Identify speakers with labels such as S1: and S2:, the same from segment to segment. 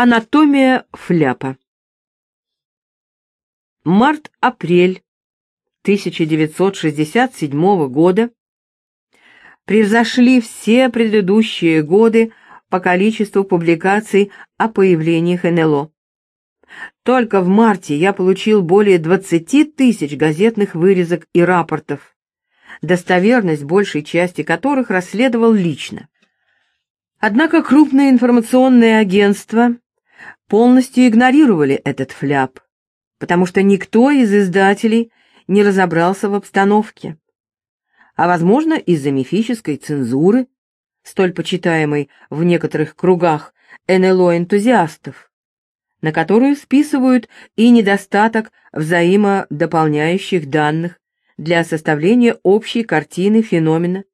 S1: Анатомия фляпа. Март-апрель 1967 года превзошли все предыдущие годы по количеству публикаций о появлениях НЛО. Только в марте я получил более 20 тысяч газетных вырезок и рапортов, достоверность большей части которых расследовал лично. Однако крупные информационные агентства полностью игнорировали этот фляп, потому что никто из издателей не разобрался в обстановке. А, возможно, из-за мифической цензуры, столь почитаемой в некоторых кругах НЛО-энтузиастов, на которую списывают и недостаток взаимодополняющих данных для составления общей картины феномена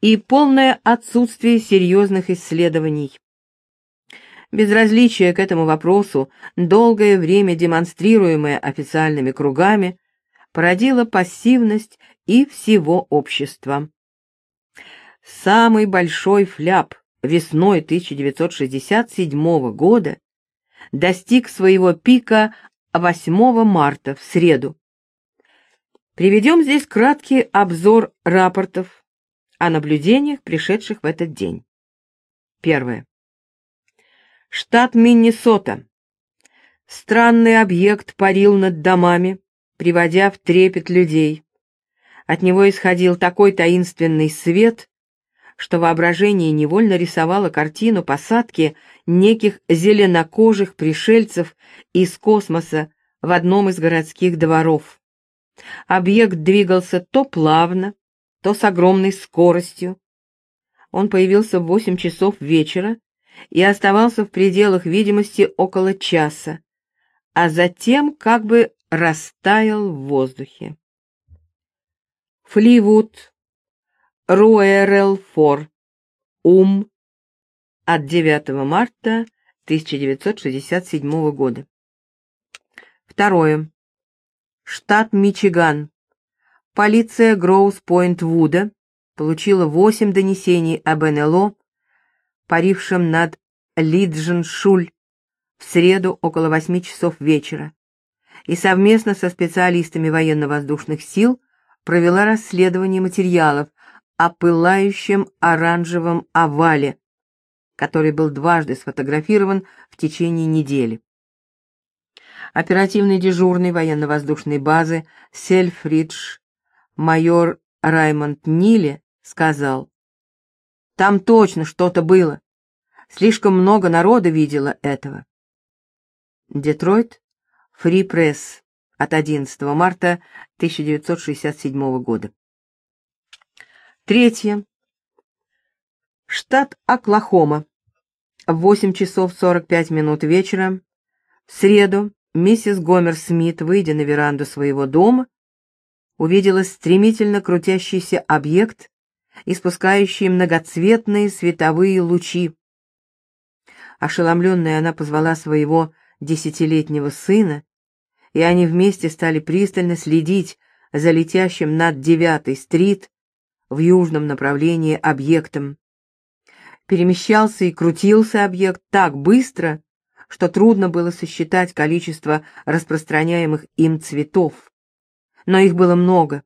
S1: и полное отсутствие серьезных исследований. Безразличие к этому вопросу, долгое время демонстрируемое официальными кругами, породило пассивность и всего общества. Самый большой фляп весной 1967 года достиг своего пика 8 марта в среду. Приведем здесь краткий обзор рапортов о наблюдениях, пришедших в этот день. Первое. Штат Миннесота. Странный объект парил над домами, приводя в трепет людей. От него исходил такой таинственный свет, что воображение невольно рисовало картину посадки неких зеленокожих пришельцев из космоса в одном из городских дворов. Объект двигался то плавно, то с огромной скоростью. Он появился в восемь часов вечера и оставался в пределах видимости около часа, а затем как бы растаял в воздухе. Фливуд, Руэрел-Фор, Ум, от 9 марта 1967 года. Второе. Штат Мичиган. Полиция Гроус-Пойнт-Вуда получила восемь донесений об НЛО, парившем над Лиджен-Шуль в среду около восьми часов вечера, и совместно со специалистами военно-воздушных сил провела расследование материалов о пылающем оранжевом овале, который был дважды сфотографирован в течение недели. Оперативный дежурный военно-воздушной базы Сельфридж майор Раймонд Ниле сказал, «Там точно что-то было. Слишком много народа видело этого». Детройт, Фри Пресс от 11 марта 1967 года. Третье. Штат Оклахома. В 8 часов 45 минут вечера в среду миссис Гомер Смит, выйдя на веранду своего дома, увидела стремительно крутящийся объект, испускающий многоцветные световые лучи. Ошеломленная она позвала своего десятилетнего сына, и они вместе стали пристально следить за летящим над девятой стрит в южном направлении объектом. Перемещался и крутился объект так быстро, что трудно было сосчитать количество распространяемых им цветов но их было много.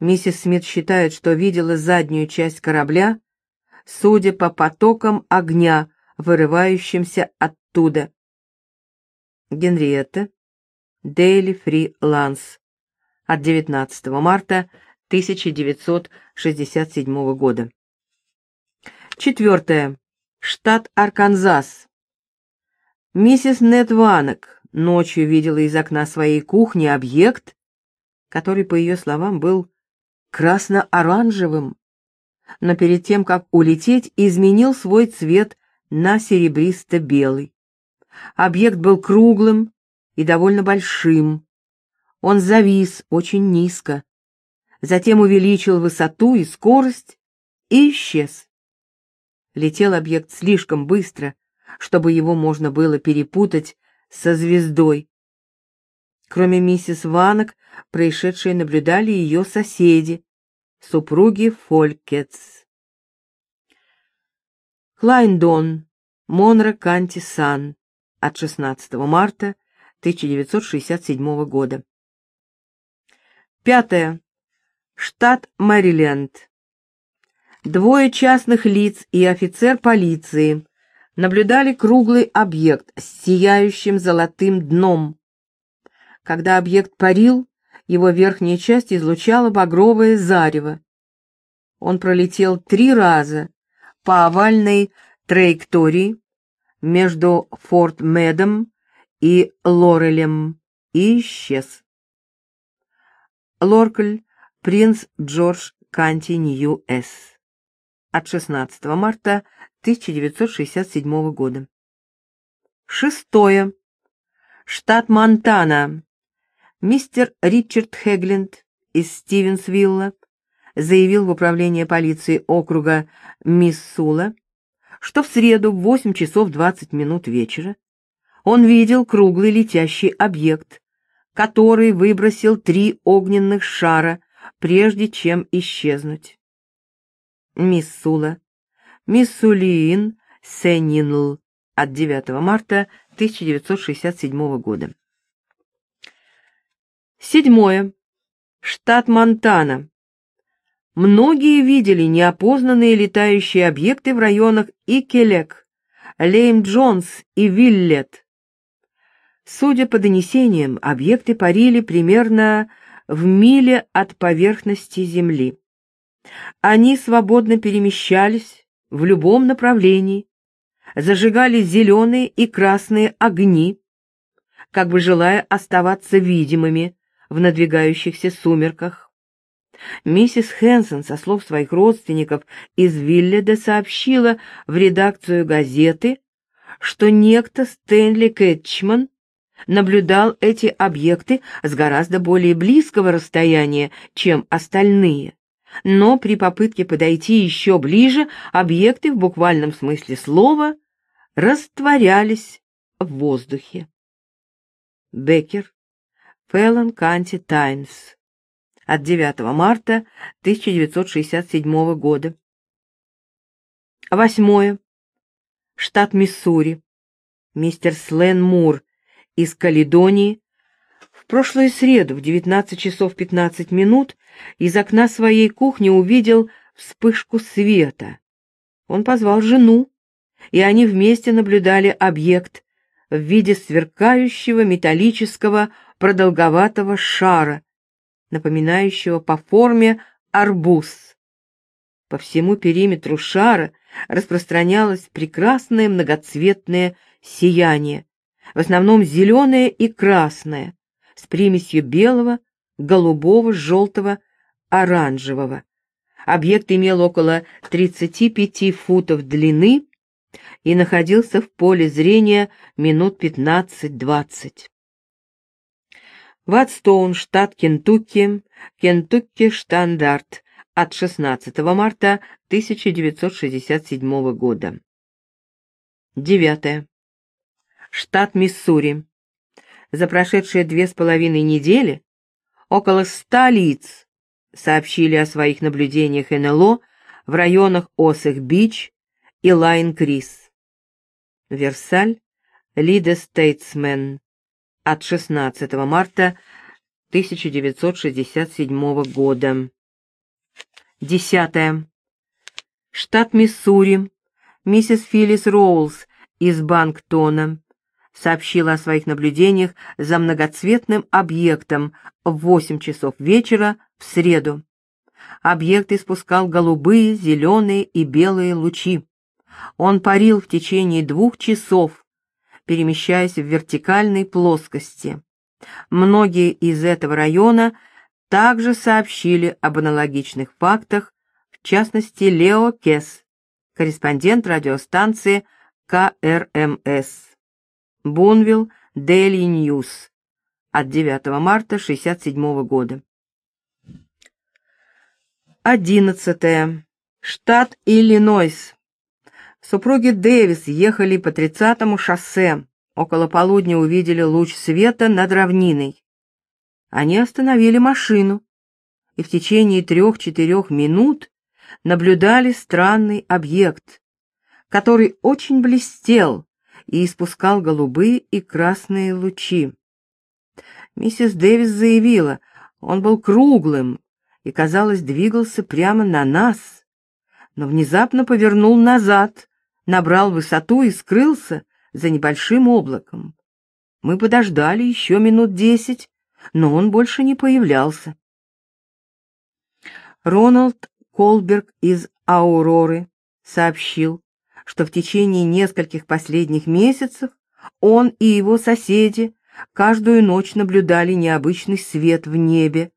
S1: Миссис Смит считает, что видела заднюю часть корабля, судя по потокам огня, вырывающимся оттуда. Генриетта, Дейли Фри Ланс, от 19 марта 1967 года. Четвертое. Штат Арканзас. Миссис Нет Ванок ночью видела из окна своей кухни объект, который, по ее словам, был красно-оранжевым, но перед тем, как улететь, изменил свой цвет на серебристо-белый. Объект был круглым и довольно большим. Он завис очень низко, затем увеличил высоту и скорость и исчез. Летел объект слишком быстро, чтобы его можно было перепутать со звездой, Кроме миссис Ванок, происшедшее наблюдали ее соседи, супруги Фолькетс. Клайндон, Монро Канти Сан, от 16 марта 1967 года. Пятое. Штат Мэриленд. Двое частных лиц и офицер полиции наблюдали круглый объект с сияющим золотым дном. Когда объект парил, его верхняя часть излучала багровое зарево. Он пролетел три раза по овальной траектории между Форт Медом и Лорелем и исчез. Лоркль, принц Джордж Канти Нью-С. От 16 марта 1967 года. Шестое. Штат Монтана. Мистер Ричард Хегленд из Стивенсвилла заявил в управление полиции округа Миссула, что в среду в 8 часов 20 минут вечера он видел круглый летящий объект, который выбросил три огненных шара, прежде чем исчезнуть. Миссула, Миссулиен, Сентинл от 9 марта 1967 года. Седьмое. Штат Монтана. Многие видели неопознанные летающие объекты в районах Икелек, Лейм-Джонс и Виллет. Судя по донесениям, объекты парили примерно в миле от поверхности Земли. Они свободно перемещались в любом направлении, зажигали зеленые и красные огни, как бы желая оставаться видимыми в надвигающихся сумерках. Миссис Хэнсон, со слов своих родственников из Вилледа, сообщила в редакцию газеты, что некто Стэнли Кэтчман наблюдал эти объекты с гораздо более близкого расстояния, чем остальные. Но при попытке подойти еще ближе, объекты в буквальном смысле слова растворялись в воздухе. Беккер, Фэллон Канти Таймс от 9 марта 1967 года. Восьмое. Штат Миссури. Мистер Слен Мур из Каледонии в прошлую среду в 19 часов 15 минут из окна своей кухни увидел вспышку света. Он позвал жену, и они вместе наблюдали объект в виде сверкающего металлического продолговатого шара, напоминающего по форме арбуз. По всему периметру шара распространялось прекрасное многоцветное сияние, в основном зеленое и красное, с примесью белого, голубого, желтого, оранжевого. Объект имел около 35 футов длины и находился в поле зрения минут 15-20. Ватстоун, штат Кентукки, Кентукки Штандарт от 16 марта 1967 года. Девятое. Штат Миссури. За прошедшие две с половиной недели около ста лиц сообщили о своих наблюдениях НЛО в районах Осейдж-Бич и Лайн-Крик. Версаль, Лидер Стейтсмен, от 16 марта 1967 года. Десятое. Штат Миссури. Миссис Филлис Роулс из Банктона сообщила о своих наблюдениях за многоцветным объектом в 8 часов вечера в среду. Объект испускал голубые, зеленые и белые лучи. Он парил в течение двух часов, перемещаясь в вертикальной плоскости. Многие из этого района также сообщили об аналогичных фактах, в частности Лео Кес, корреспондент радиостанции КРМС. Бонвилл Daily News от 9 марта 1967 года. 11. Штат Иллинойс. Супруги Дэвис ехали по тридцатому шоссе. Около полудня увидели луч света над равниной. Они остановили машину и в течение трех-четырех минут наблюдали странный объект, который очень блестел и испускал голубые и красные лучи. Миссис Дэвис заявила, он был круглым и, казалось, двигался прямо на нас, но внезапно повернул назад, набрал высоту и скрылся за небольшим облаком. Мы подождали еще минут десять, но он больше не появлялся. Роналд Колберг из «Ауроры» сообщил, что в течение нескольких последних месяцев он и его соседи каждую ночь наблюдали необычный свет в небе,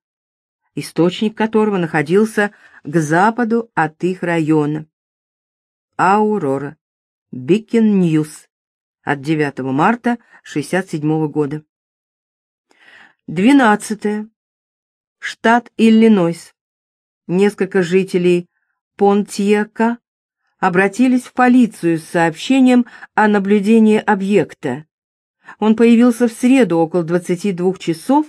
S1: источник которого находился к западу от их района. Аурора. Бикен Ньюс. От 9 марта 67 года. 12. Штат Иллинойс. Несколько жителей Понтиака обратились в полицию с сообщением о наблюдении объекта. Он появился в среду около 22 часов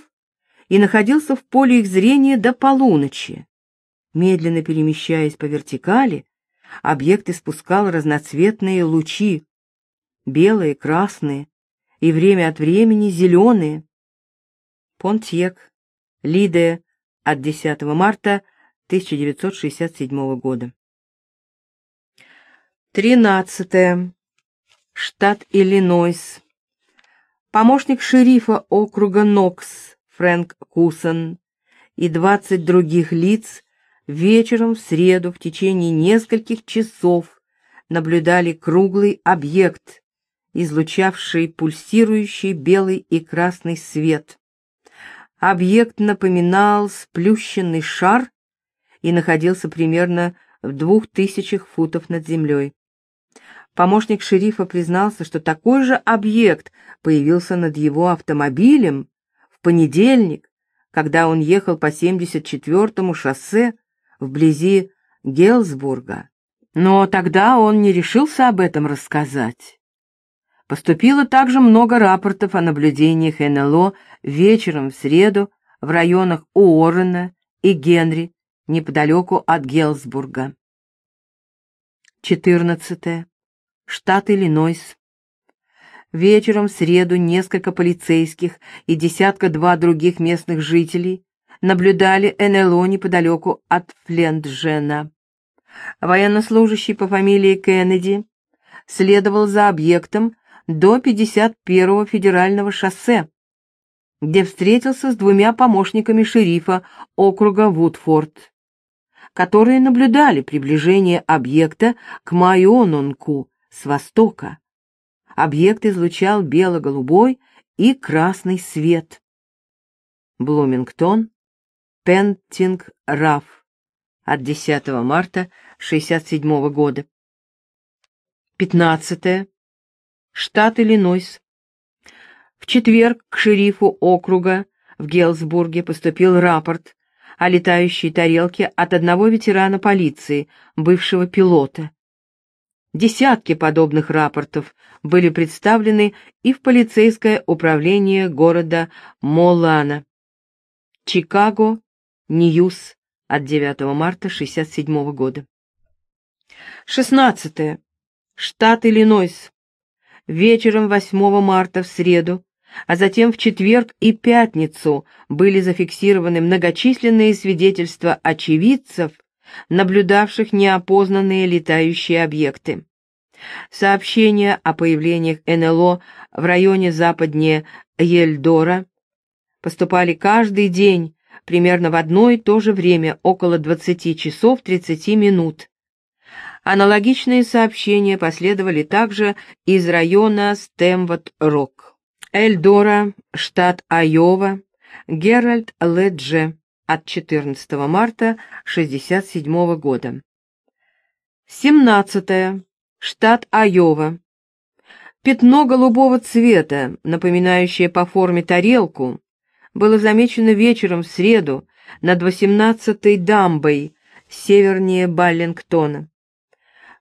S1: и находился в поле их зрения до полуночи. Медленно перемещаясь по вертикали, объект испускал разноцветные лучи, белые, красные и время от времени зеленые. Понтьек, Лидия, от 10 марта 1967 года. 13. Штат Иллинойс. Помощник шерифа округа Нокс Фрэнк Кусон и 20 других лиц вечером в среду в течение нескольких часов наблюдали круглый объект, излучавший пульсирующий белый и красный свет. Объект напоминал сплющенный шар и находился примерно в двух тысячах футов над землей. Помощник шерифа признался, что такой же объект появился над его автомобилем в понедельник, когда он ехал по 74-му шоссе вблизи Гелсбурга. Но тогда он не решился об этом рассказать. Поступило также много рапортов о наблюдениях НЛО вечером в среду в районах Уоррена и Генри неподалеку от Гелсбурга. 14 штат Иллинойс. Вечером в среду несколько полицейских и десятка-два других местных жителей наблюдали НЛО неподалеку от Фленджена. Военнослужащий по фамилии Кеннеди следовал за объектом до 51-го федерального шоссе, где встретился с двумя помощниками шерифа округа Вудфорд, которые наблюдали приближение объекта к Майонунку, с востока. Объект излучал бело-голубой и красный свет. Блумингтон, Пентинг Раф от 10 марта 67 года. 15. Штат Иллинойс. В четверг к шерифу округа в Гелсбурге поступил рапорт о летающей тарелке от одного ветерана полиции, бывшего пилота. Десятки подобных рапортов были представлены и в полицейское управление города Молана. Чикаго, Ньюс от 9 марта 67 года. 16. Штат Иллинойс. Вечером 8 марта в среду, а затем в четверг и пятницу были зафиксированы многочисленные свидетельства очевидцев наблюдавших неопознанные летающие объекты. Сообщения о появлениях НЛО в районе западнее Ельдора поступали каждый день, примерно в одно и то же время, около 20 часов 30 минут. Аналогичные сообщения последовали также из района Стэмвот-Рок. Эльдора, штат Айова, Геральд Ледже, от 14 марта 67 года. 17. Штат Айова. Пятно голубого цвета, напоминающее по форме тарелку, было замечено вечером в среду над 18-й дамбой севернее Баллингтона.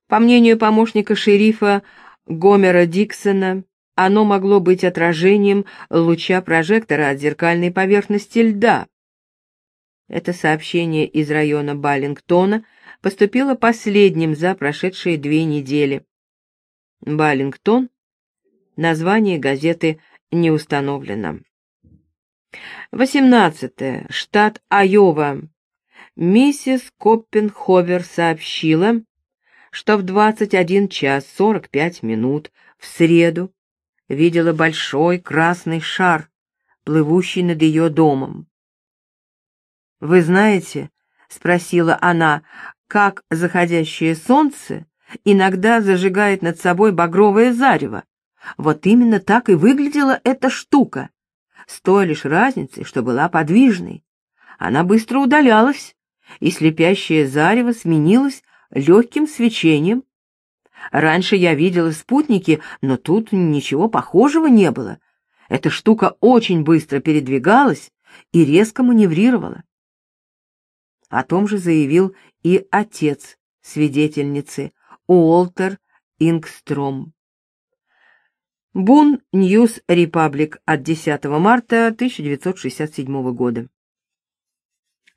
S1: По мнению помощника шерифа Гомера Диксона, оно могло быть отражением луча прожектора от зеркальной поверхности льда, это сообщение из района Баллингтона поступило последним за прошедшие две недели. Баллингтон, Название газеты не установлено. 18. Штат Айова. Миссис Коппенховер сообщила, что в 21 час 45 минут в среду видела большой красный шар, плывущий над ее домом. «Вы знаете, — спросила она, — как заходящее солнце иногда зажигает над собой багровое зарево? Вот именно так и выглядела эта штука, с той лишь разницей, что была подвижной. Она быстро удалялась, и слепящее зарево сменилось легким свечением. Раньше я видела спутники, но тут ничего похожего не было. Эта штука очень быстро передвигалась и резко маневрировала. О том же заявил и отец свидетельницы Уолтер Ингстром. Бун Ньюс Репаблик от 10 марта 1967 года.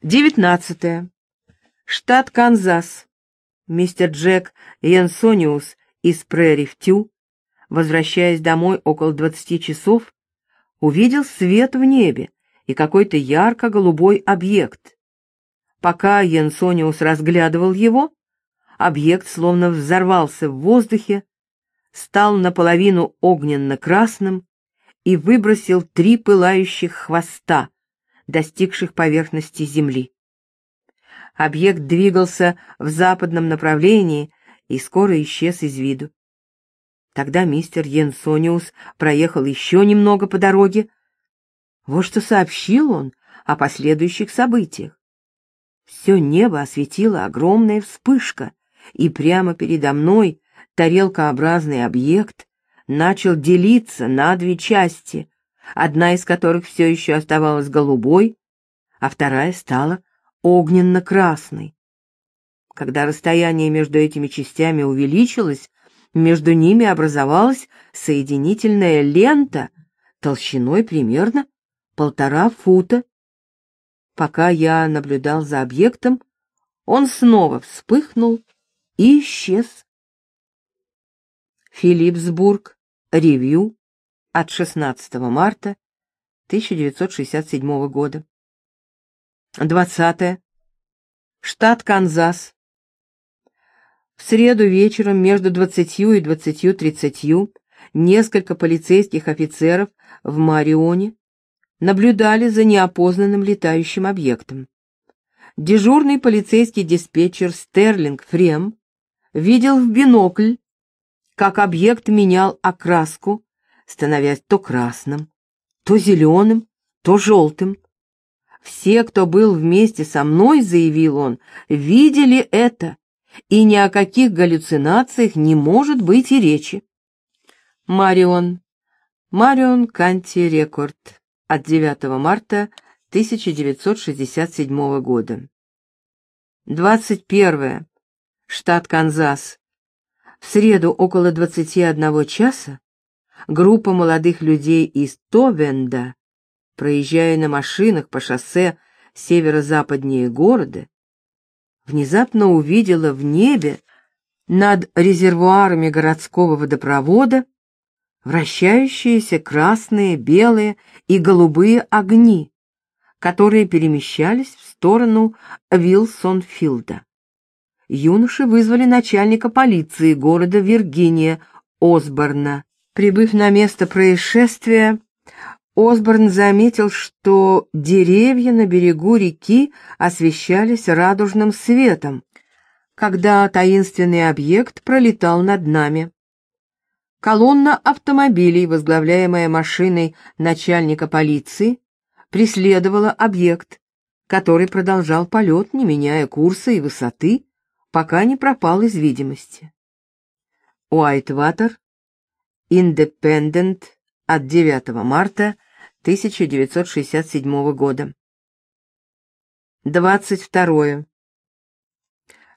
S1: 19. Штат Канзас. Мистер Джек Янсониус из Прери-Вью, возвращаясь домой около 20 часов, увидел свет в небе и какой-то ярко-голубой объект. Пока Янсониус разглядывал его, объект словно взорвался в воздухе, стал наполовину огненно-красным и выбросил три пылающих хвоста, достигших поверхности земли. Объект двигался в западном направлении и скоро исчез из виду. Тогда мистер Йенсониус проехал еще немного по дороге. Вот что сообщил он о последующих событиях. Все небо осветила огромная вспышка, и прямо передо мной тарелкообразный объект начал делиться на две части, одна из которых все еще оставалась голубой, а вторая стала огненно-красной. Когда расстояние между этими частями увеличилось, между ними образовалась соединительная лента толщиной примерно полтора фута. Пока я наблюдал за объектом, он снова вспыхнул и исчез. Филипсбург, ревью от 16 марта 1967 года. 20. Штат Канзас. В среду вечером между 20 и 20.30 несколько полицейских офицеров в Марионе наблюдали за неопознанным летающим объектом. Дежурный полицейский диспетчер Стерлинг Фрем видел в бинокль, как объект менял окраску, становясь то красным, то зеленым, то желтым. Все, кто был вместе со мной, заявил он, видели это, и ни о каких галлюцинациях не может быть и речи. Марион. Марион Канти Рекорд от 9 марта 1967 года. 21. Штат Канзас. В среду около 21 часа группа молодых людей из Товенда, проезжая на машинах по шоссе северо-западнее города, внезапно увидела в небе над резервуарами городского водопровода вращающиеся красные, белые и голубые огни, которые перемещались в сторону Вилсонфилда. Юноши вызвали начальника полиции города Виргиния Осборна. Прибыв на место происшествия, Осборн заметил, что деревья на берегу реки освещались радужным светом, когда таинственный объект пролетал над нами. Колонна автомобилей, возглавляемая машиной начальника полиции, преследовала объект, который продолжал полет, не меняя курса и высоты, пока не пропал из видимости. Уайтватер, Индепендент от 9 марта 1967 года. 22.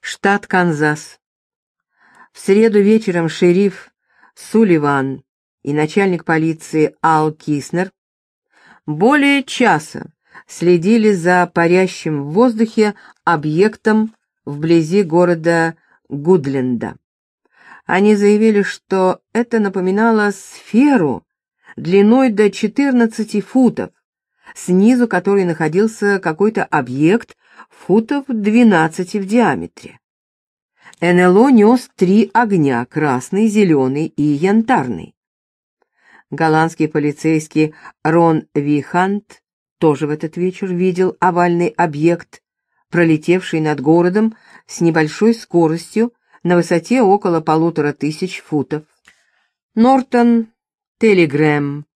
S1: Штат Канзас. В среду вечером шериф Сулливан и начальник полиции Ал Киснер более часа следили за парящим в воздухе объектом вблизи города Гудленда. Они заявили, что это напоминало сферу длиной до 14 футов, снизу которой находился какой-то объект футов 12 в диаметре. НЛО нес три огня — красный, зеленый и янтарный. Голландский полицейский Рон Вихант тоже в этот вечер видел овальный объект, пролетевший над городом с небольшой скоростью на высоте около полутора тысяч футов. Нортон Телегрэм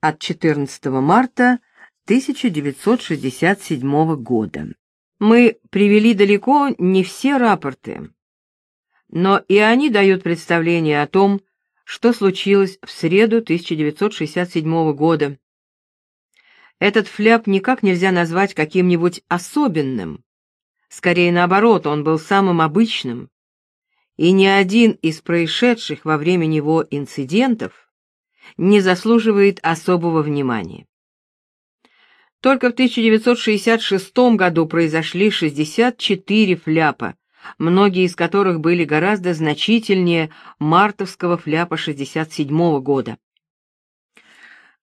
S1: от 14 марта 1967 года. Мы привели далеко не все рапорты, но и они дают представление о том, что случилось в среду 1967 года. Этот фляп никак нельзя назвать каким-нибудь особенным. Скорее наоборот, он был самым обычным. И ни один из происшедших во время него инцидентов не заслуживает особого внимания. Только в 1966 году произошли 64 фляпа, многие из которых были гораздо значительнее мартовского фляпа 67 года.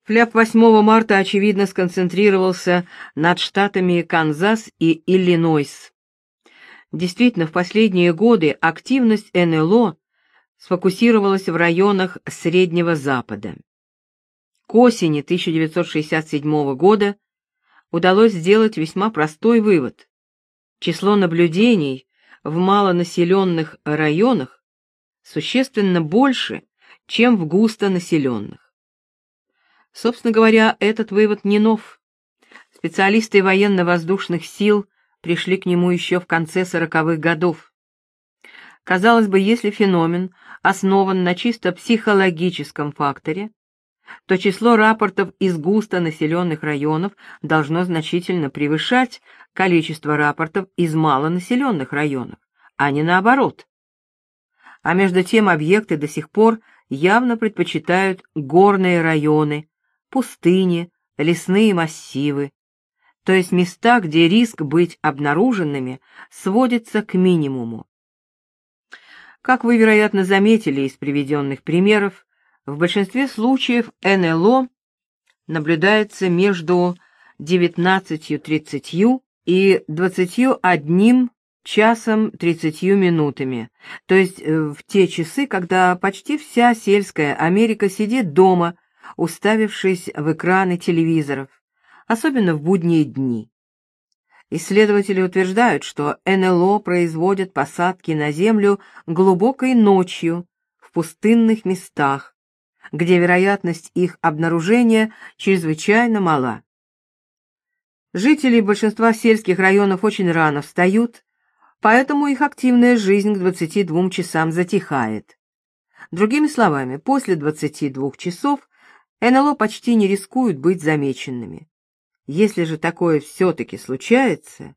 S1: Фляп 8 марта, очевидно, сконцентрировался над штатами Канзас и Иллинойс. Действительно, в последние годы активность НЛО сфокусировалась в районах Среднего Запада. К осени 1967 года удалось сделать весьма простой вывод. Число наблюдений в малонаселенных районах существенно больше, чем в густонаселенных. Собственно говоря, этот вывод не нов. Специалисты военно-воздушных сил пришли к нему еще в конце сороковых годов. Казалось бы, если феномен основан на чисто психологическом факторе, то число рапортов из густо населенных районов должно значительно превышать количество рапортов из малонаселенных районов, а не наоборот. А между тем объекты до сих пор явно предпочитают горные районы, пустыни, лесные массивы, то есть места, где риск быть обнаруженными сводится к минимуму. Как вы, вероятно, заметили из приведенных примеров, в большинстве случаев НЛО наблюдается между 19.30 и 21 часом 30 минутами, то есть э, в те часы, когда почти вся сельская Америка сидит дома, уставившись в экраны телевизоров, особенно в будние дни. Исследователи утверждают, что НЛО производят посадки на Землю глубокой ночью в пустынных местах, где вероятность их обнаружения чрезвычайно мала. Жители большинства сельских районов очень рано встают, поэтому их активная жизнь к 22 часам затихает. Другими словами, после 22 часов НЛО почти не рискуют быть замеченными. Если же такое все-таки случается,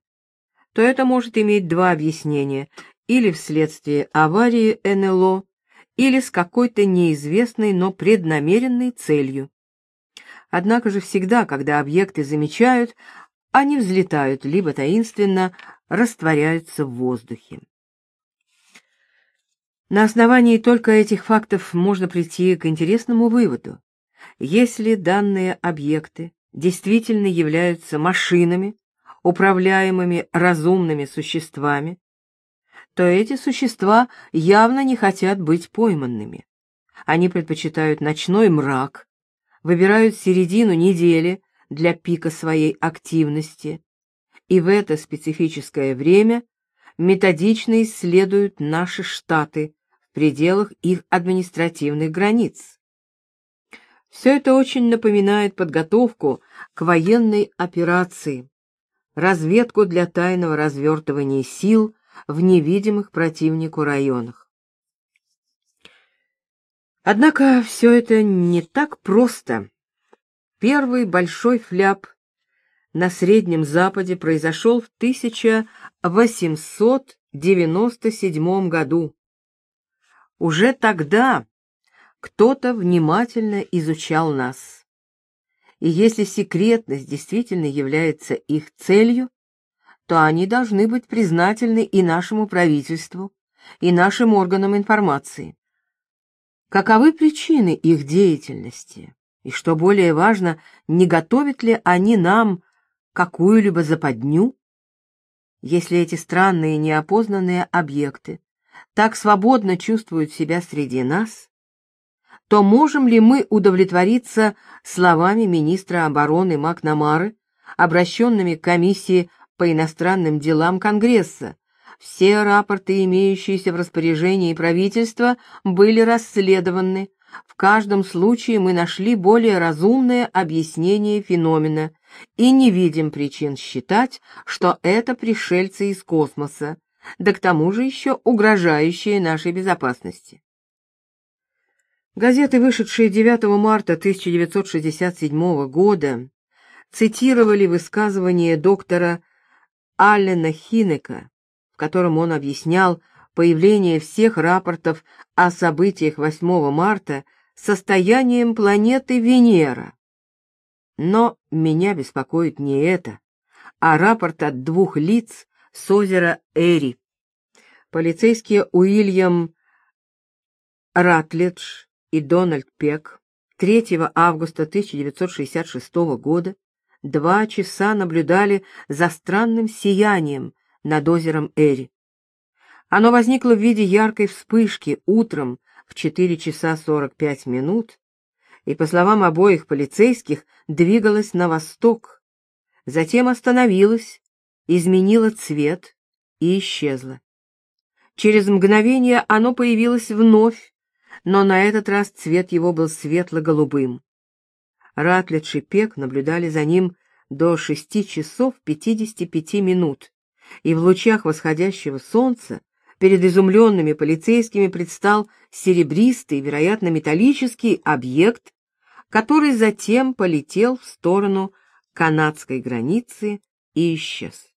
S1: то это может иметь два объяснения, или вследствие аварии НЛО, или с какой-то неизвестной, но преднамеренной целью. Однако же всегда, когда объекты замечают, они взлетают, либо таинственно растворяются в воздухе. На основании только этих фактов можно прийти к интересному выводу. Если данные объекты действительно являются машинами, управляемыми разумными существами, то эти существа явно не хотят быть пойманными. Они предпочитают ночной мрак, выбирают середину недели для пика своей активности, и в это специфическое время методично исследуют наши штаты в пределах их административных границ. Все это очень напоминает подготовку к военной операции, разведку для тайного развертывания сил в невидимых противнику районах. Однако все это не так просто. Первый большой фляп на Среднем Западе произошел в 1897 году. Уже тогда кто-то внимательно изучал нас. И если секретность действительно является их целью, то они должны быть признательны и нашему правительству, и нашим органам информации, каковы причины их деятельности, и, что более важно, не готовят ли они нам какую-либо западню? Если эти странные неопознанные объекты так свободно чувствуют себя среди нас, то можем ли мы удовлетвориться словами министра обороны Макнамары, обращенными к комиссии по иностранным делам Конгресса? Все рапорты, имеющиеся в распоряжении правительства, были расследованы. В каждом случае мы нашли более разумное объяснение феномена, и не видим причин считать, что это пришельцы из космоса, да к тому же еще угрожающие нашей безопасности. Газеты, вышедшие 9 марта 1967 года, цитировали высказывание доктора Аллена Хинека, в котором он объяснял появление всех рапортов о событиях 8 марта состоянием планеты Венера. Но меня беспокоит не это, а рапорт от двух лиц с озера Эри. Полицейские Уильям Ратледж и Дональд Пек 3 августа 1966 года два часа наблюдали за странным сиянием над озером Эри. Оно возникло в виде яркой вспышки утром в 4 часа 45 минут и, по словам обоих полицейских, двигалась на восток, затем остановилась, изменила цвет и исчезла. Через мгновение оно появилось вновь, но на этот раз цвет его был светло-голубым. Ратлидж и Пек наблюдали за ним до шести часов пятидесяти пяти минут, и в лучах восходящего солнца перед изумленными полицейскими предстал серебристый, вероятно, металлический объект, который затем полетел в сторону канадской границы и исчез.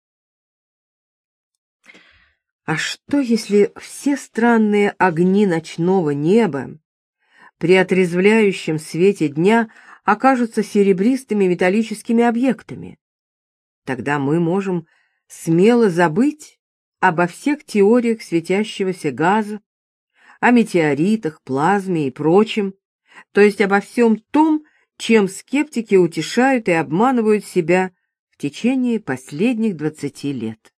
S1: А что, если все странные огни ночного неба при отрезвляющем свете дня окажутся серебристыми металлическими объектами? Тогда мы можем смело забыть обо всех теориях светящегося газа, о метеоритах, плазме и прочем, то есть обо всем том, чем скептики утешают и обманывают себя в течение последних двадцати лет.